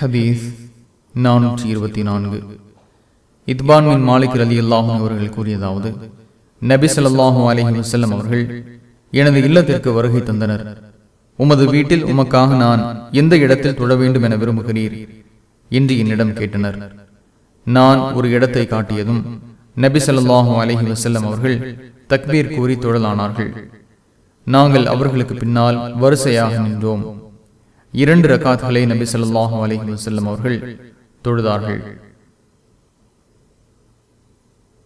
ஹதீஸ் நானூற்றி இருபத்தி நான்கு. இத்பான்மின் மாலிக் அலி அல்லாஹும் அவர்கள் கூறியதாவது நபி ஸல்லல்லாஹு அலைஹி வஸல்லம் அவர்கள் எனது இல்லத்திற்கு வருகை தந்தனர். உமது வீட்டில் உமக்காக நான் எந்த இடத்தில் தொழ வேண்டும் என விரும்புகிறீர்? என்று என்னிடம் கேட்டனர். நான் ஒரு இடத்தை காட்டியதும் நபி ஸல்லல்லாஹு அலைஹி வஸல்லம் அவர்கள் தக்பீர் கூறி தொழலானார்கள். நாங்கள் அவர்களுக்கு பின்னால் வரிசையாக நின்றோம். இரண்டு ரகாத்களை நபி சொல்லாஹு அலைஹி வஸல்லம் அவர்கள் தொழுதார்கள்.